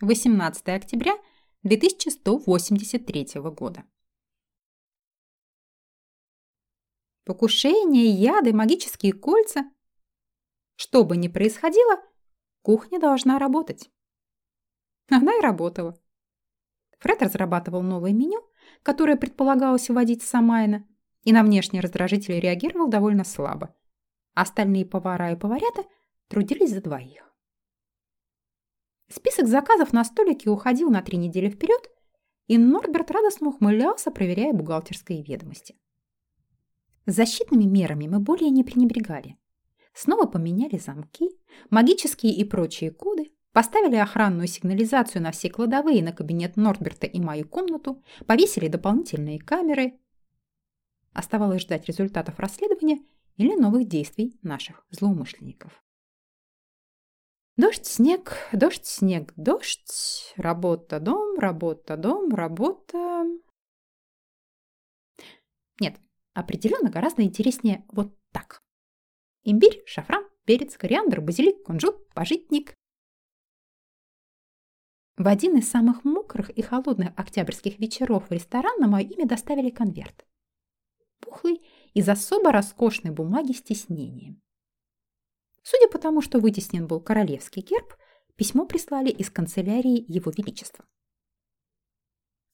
18 октября 2183 года. Покушения, яды, магические кольца. Что бы ни происходило, кухня должна работать. Она и работала. Фред разрабатывал новое меню, которое предполагалось вводить Самайна, и на внешние раздражители реагировал довольно слабо. Остальные повара и поварята трудились за двоих. Список заказов на столике уходил на три недели вперед, и Норберт радостно ухмылялся, проверяя бухгалтерские ведомости. Защитными мерами мы более не пренебрегали. Снова поменяли замки, магические и прочие коды, поставили охранную сигнализацию на все кладовые на кабинет Норберта и мою комнату, повесили дополнительные камеры. Оставалось ждать результатов расследования или новых действий наших злоумышленников. Дождь, снег, дождь, снег, дождь. Работа, дом, работа, дом, работа. Нет, определенно гораздо интереснее вот так. Имбирь, шафран, перец, кориандр, базилик, кунжут, пожитник. В один из самых мокрых и холодных октябрьских вечеров в ресторан на мое имя доставили конверт. Пухлый, из особо роскошной бумаги с тиснением. Судя по тому, что вытеснен был королевский герб, письмо прислали из канцелярии Его Величества.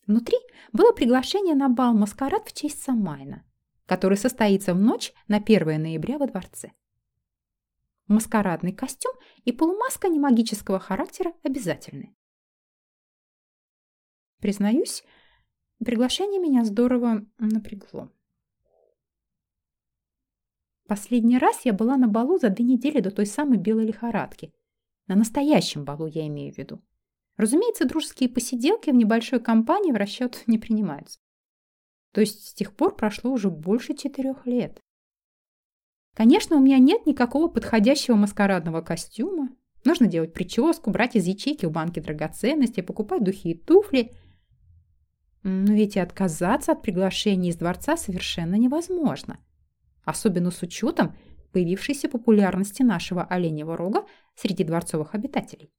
Внутри было приглашение на бал «Маскарад» в честь Самайна, который состоится в ночь на 1 ноября во дворце. Маскарадный костюм и полумаска немагического характера обязательны. Признаюсь, приглашение меня здорово напрягло. Последний раз я была на балу за две недели до той самой белой лихорадки. На настоящем балу я имею в виду. Разумеется, дружеские посиделки в небольшой компании в расчет не принимаются. То есть с тех пор прошло уже больше четырех лет. Конечно, у меня нет никакого подходящего маскарадного костюма. Нужно делать прическу, брать из ячейки в банке драгоценности, покупать духи и туфли. Но ведь и отказаться от приглашения из дворца совершенно невозможно особенно с учетом появившейся популярности нашего оленевого рога среди дворцовых обитателей.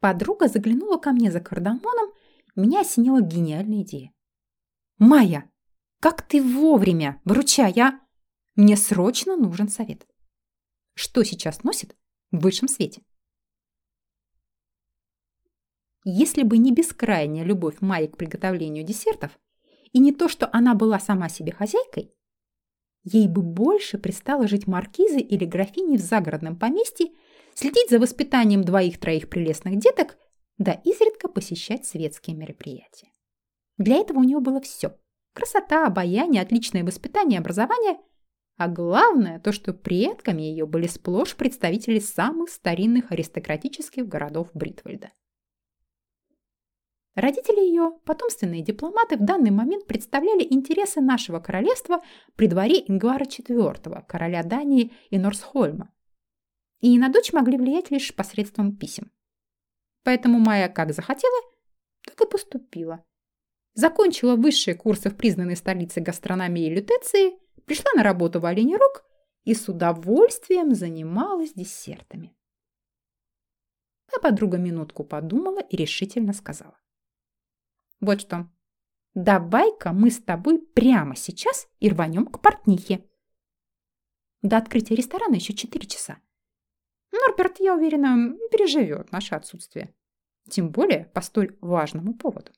Подруга заглянула ко мне за кардамоном, меня осенила гениальная идея. «Майя, как ты вовремя! Выручай, а! Мне срочно нужен совет. Что сейчас носит в высшем свете?» Если бы не бескрайняя любовь Майи к приготовлению десертов, и не то, что она была сама себе хозяйкой, ей бы больше пристало жить маркизой или графиней в загородном поместье, следить за воспитанием двоих-троих прелестных деток, да изредка посещать светские мероприятия. Для этого у нее было все. Красота, обаяние, отличное воспитание, образование. А главное, то, что предками ее были сплошь представители самых старинных аристократических городов Бритвальда. Родители ее, потомственные дипломаты, в данный момент представляли интересы нашего королевства при дворе Ингвара IV, короля Дании и Норсхольма. И на дочь могли влиять лишь посредством писем. Поэтому Майя как захотела, так и поступила. Закончила высшие курсы в признанной столице гастрономии лютеции, пришла на работу в Оленей Рог и с удовольствием занималась десертами. А подруга минутку подумала и решительно сказала. Вот что. Давай-ка мы с тобой прямо сейчас и рванем к портнихе. До открытия ресторана еще четыре часа. Норберт, я уверена, переживет наше отсутствие. Тем более по столь важному поводу.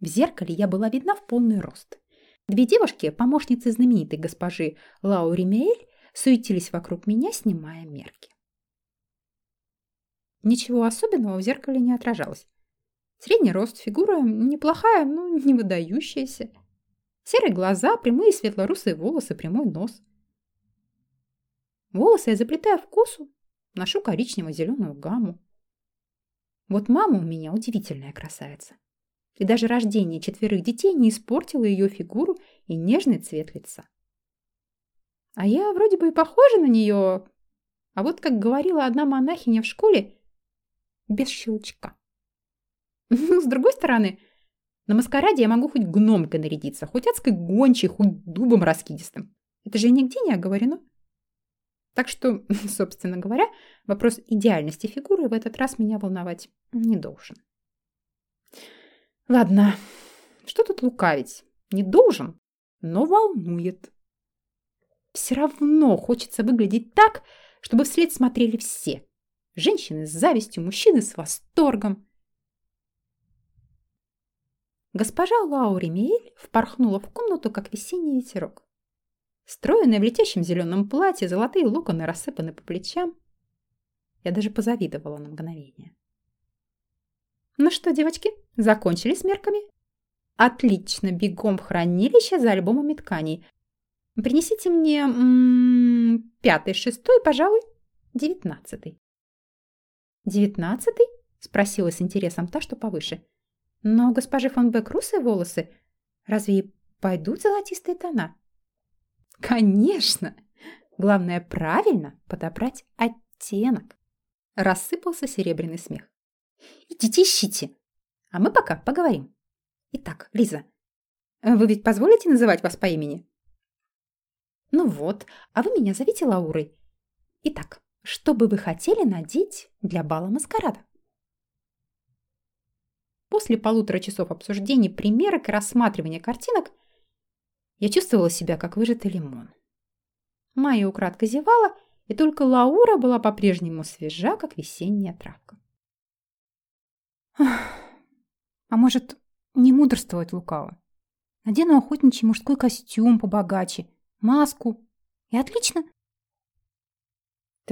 В зеркале я была видна в полный рост. Две девушки, помощницы знаменитой госпожи Лаури Меэль, суетились вокруг меня, снимая мерки. Ничего особенного в зеркале не отражалось. Средний рост, фигура неплохая, но не выдающаяся. Серые глаза, прямые светло-русые волосы, прямой нос. Волосы я заплетаю в косу, ношу коричнево-зеленую гамму. Вот мама у меня удивительная красавица. И даже рождение четверых детей не испортило ее фигуру и нежный цвет лица. А я вроде бы и похожа на нее, а вот, как говорила одна монахиня в школе, без щелчка. С другой стороны, на маскараде я могу хоть гномкой нарядиться, хоть адской гончей, хоть дубом раскидистым. Это же нигде не оговорено. Так что, собственно говоря, вопрос идеальности фигуры в этот раз меня волновать не должен. Ладно, что тут лукавить? Не должен, но волнует. Все равно хочется выглядеть так, чтобы вслед смотрели все. Женщины с завистью, мужчины с восторгом. Госпожа Лаури Миэль впорхнула в комнату, как весенний ветерок. Стройная в летящем зеленом платье, золотые локоны рассыпаны по плечам. Я даже позавидовала на мгновение. Ну что, девочки, закончили с мерками? Отлично, бегом в хранилище за альбомами тканей. Принесите мне м -м, пятый, шестой, пожалуй, девятнадцатый. Девятнадцатый? Спросила с интересом та, что повыше. Но у госпожи фон Бек русые волосы. Разве пойдут золотистые тона? Конечно! Главное правильно подобрать оттенок. Рассыпался серебряный смех. Идите ищите, а мы пока поговорим. Итак, Лиза, вы ведь позволите называть вас по имени? Ну вот, а вы меня зовите Лаурой. Итак, что бы вы хотели надеть для бала маскарада? После полутора часов обсуждений примерок и рассматривания картинок я чувствовала себя как выжатый лимон. Майя украдко зевала, и только Лаура была по-прежнему свежа, как весенняя травка. А может, не мудрствовать лукаво? Надену охотничий мужской костюм побогаче, маску. И отлично.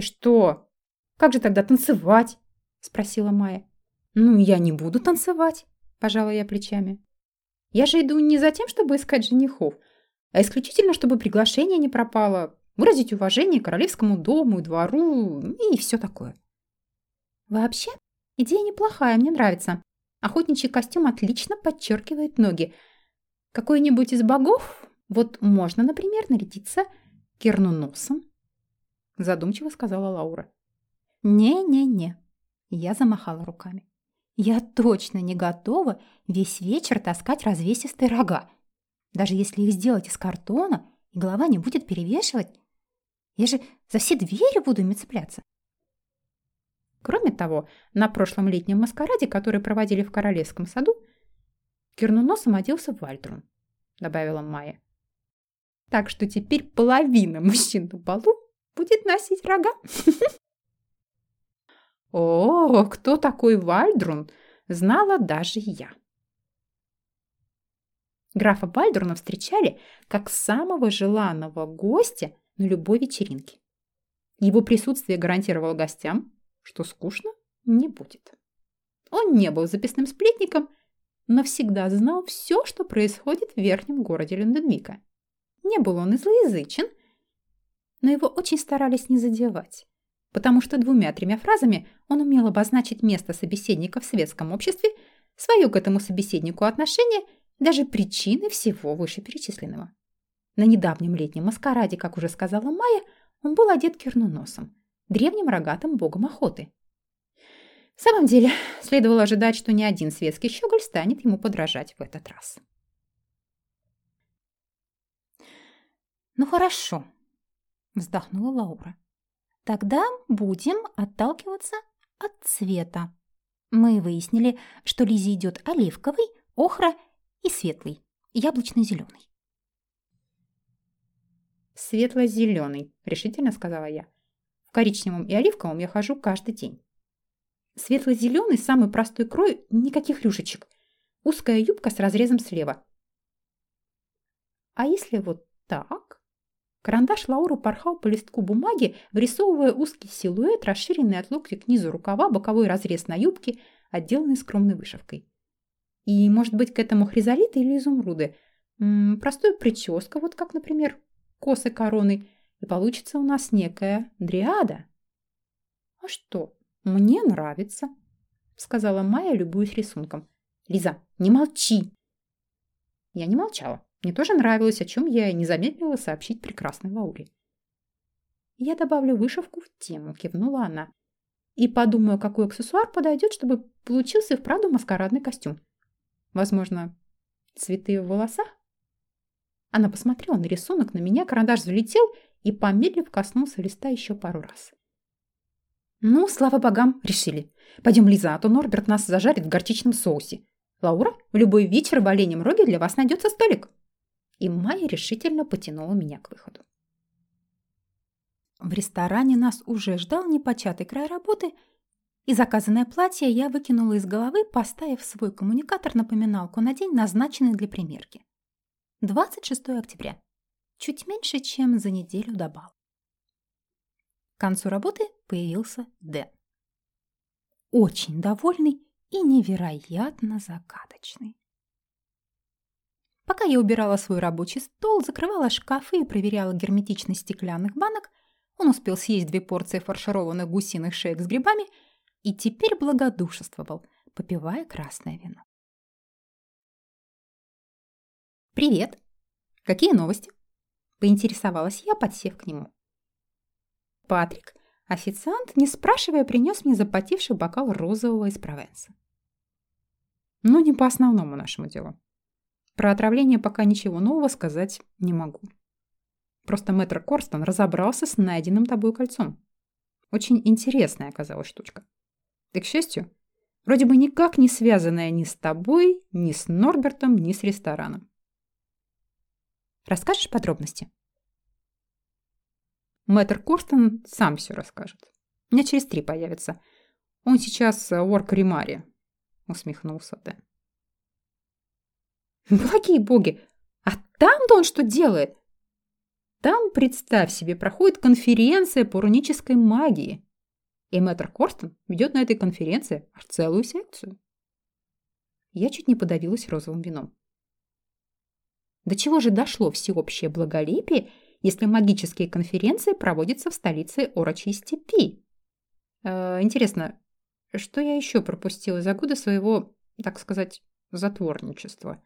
Ты что? Как же тогда танцевать? Спросила Майя. Ну, я не буду танцевать, пожала я плечами. Я же иду не за тем, чтобы искать женихов, а исключительно, чтобы приглашение не пропало, выразить уважение королевскому дому и двору и все такое. Вообще, идея неплохая, мне нравится. Охотничий костюм отлично подчеркивает ноги. Какой-нибудь из богов, вот можно, например, нарядиться кернуносом. Задумчиво сказала Лаура. Не-не-не. Я замахала руками. Я точно не готова весь вечер таскать развесистые рога. Даже если их сделать из картона, и голова не будет перевешивать, я же за все двери буду ими цепляться. Кроме того, на прошлом летнем маскараде, который проводили в Королевском саду, Кернуносом оделся Вальтрун, добавила Майя. Так что теперь половина мужчин на балу будет носить рога. О, кто такой Вальдрун, знала даже я. Графа Бальдурна встречали как самого желанного гостя на любой вечеринке. Его присутствие гарантировало гостям, что скучно не будет. Он не был записным сплетником, но всегда знал все, что происходит в верхнем городе Люнденвика. Не был он и злоязычен, но его очень старались не задевать, потому что двумя-тремя фразами он умел обозначить место собеседника в светском обществе, свое к этому собеседнику отношение – даже причины всего вышеперечисленного. На недавнем летнем маскараде, как уже сказала Майя, он был одет кернуносом, древним рогатым богом охоты. В самом деле, следовало ожидать, что ни один светский щеголь станет ему подражать в этот раз. «Ну хорошо», — вздохнула Лаура. «Тогда будем отталкиваться от цвета. Мы выяснили, что Лизе идет оливковый, охра и светлый, яблочно-зеленый. «Светло-зеленый», — решительно сказала я. «В коричневом и оливковом я хожу каждый день». Светло-зеленый, самый простой крой, никаких рюшечек. Узкая юбка с разрезом слева. А если вот так? Карандаш Лауры порхал по листку бумаги, вырисовывая узкий силуэт, расширенный от локтя к низу рукава, боковой разрез на юбке, отделанный скромной вышивкой. И, может быть, к этому хризолиты или изумруды. М -м, простую прическа, вот как, например, косы короны. И получится у нас некая дриада. А что, мне нравится, сказала Майя, любуясь рисунком. Лиза, не молчи. Я не молчала. Мне тоже нравилось, о чем я не замедлила сообщить прекрасной Лауре. Я добавлю вышивку в тему, кивнула она. И подумаю, какой аксессуар подойдет, чтобы получился вправду маскарадный костюм. Возможно, цветы в волосах? Она посмотрела на рисунок, на меня, карандаш залетел и, помедлив, коснулся листа еще пару раз. «Ну, слава богам, решили. Пойдем, Лиза, а то Норберт нас зажарит в горчичном соусе. Лаура, в любой вечер в оленем роге для вас найдется столик». И Майя решительно потянула меня к выходу. В ресторане нас уже ждал непочатый край работы, и заказанное платье я выкинула из головы, поставив свой коммуникатор-напоминалку на день, назначенный для примерки. 26 октября. Чуть меньше, чем за неделю до бал. К концу работы появился Дэн. Очень довольный и невероятно загадочный. Пока я убирала свой рабочий стол, закрывала шкафы и проверяла герметичность стеклянных банок, он успел съесть две порции фаршированных гусиных шеек с грибами и теперь благодушествовал, попивая красное вино. «Привет! Какие новости?» – поинтересовалась я, подсев к нему. Патрик, официант, не спрашивая, принес мне запотевший бокал розового из Провенса. Но не по основному нашему делу. Про отравление пока ничего нового сказать не могу. Просто мэтр Корстон разобрался с найденным тобой кольцом. Очень интересная оказалась штучка. И, к счастью, вроде бы никак не связанная ни с тобой, ни с Норбертом, ни с рестораном. Расскажешь подробности? Мэтр Корстон сам все расскажет. У меня через три появится. Он сейчас в Орк-Римаре, усмехнулся Дэн. Благие боги! А там-то он что делает? Там, представь себе, проходит конференция по рунической магии. И мэтр Корстон ведет на этой конференции целую секцию. Я чуть не подавилась розовым вином. До чего же дошло всеобщее благолепие, если магические конференции проводятся в столице Орочей степи? Э, интересно, что я еще пропустила за годы своего, так сказать, затворничества?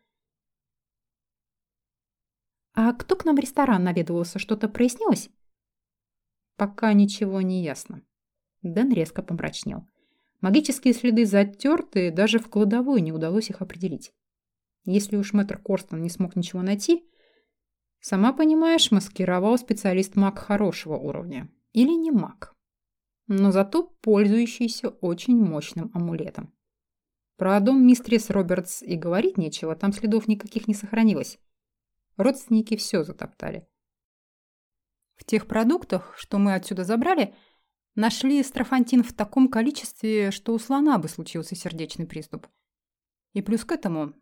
«А кто к нам в ресторан наведывался? Что-то прояснилось?» «Пока ничего не ясно». Дэн резко помрачнел. Магические следы затерты, даже в кладовой не удалось их определить. Если уж мэтр Корстон не смог ничего найти, сама понимаешь, маскировал специалист маг хорошего уровня. Или не маг. Но зато пользующийся очень мощным амулетом. Про дом мистрис Робертс и говорить нечего, там следов никаких не сохранилось. Родственники все затоптали. В тех продуктах, что мы отсюда забрали, нашли строфантин в таком количестве, что у слона бы случился сердечный приступ. И плюс к этому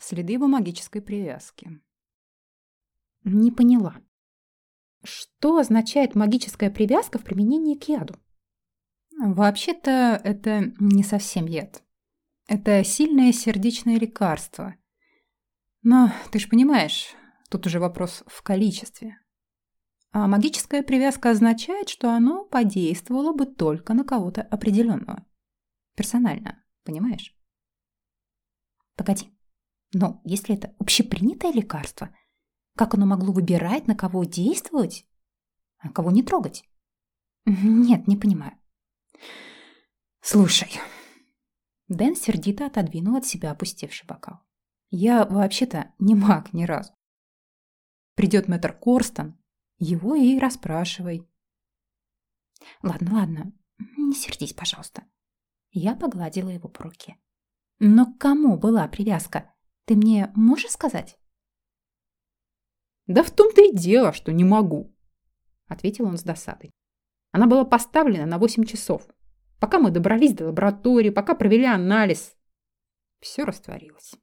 следы его магической привязки. Не поняла. Что означает магическая привязка в применении к яду? Вообще-то это не совсем яд. Это сильное сердечное лекарство. Но ты ж понимаешь, Тут уже вопрос в количестве. А магическая привязка означает, что оно подействовало бы только на кого-то определенного. Персонально, понимаешь? Погоди. Но если это общепринятое лекарство, как оно могло выбирать, на кого действовать, а кого не трогать? Нет, не понимаю. Слушай. Дэн сердито отодвинул от себя опустевший бокал. Я вообще-то не маг ни разу. Придет мэтр Корстон, его и расспрашивай. Ладно, ладно, не сердись, пожалуйста. Я погладила его по руке. Но к кому была привязка? Ты мне можешь сказать? Да в том-то и дело, что не могу, ответил он с досадой. Она была поставлена на 8 часов. Пока мы добрались до лаборатории, пока провели анализ, все растворилось.